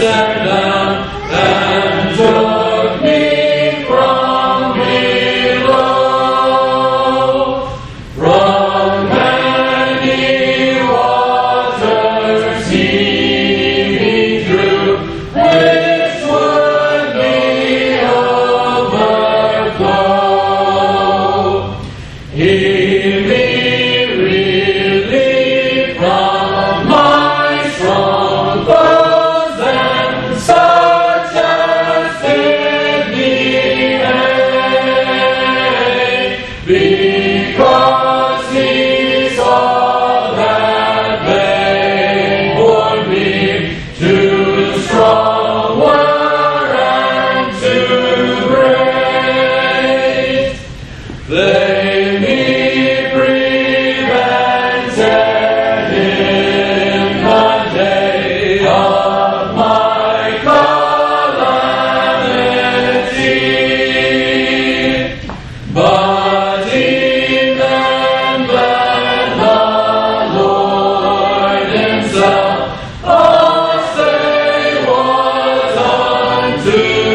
Yeah. do.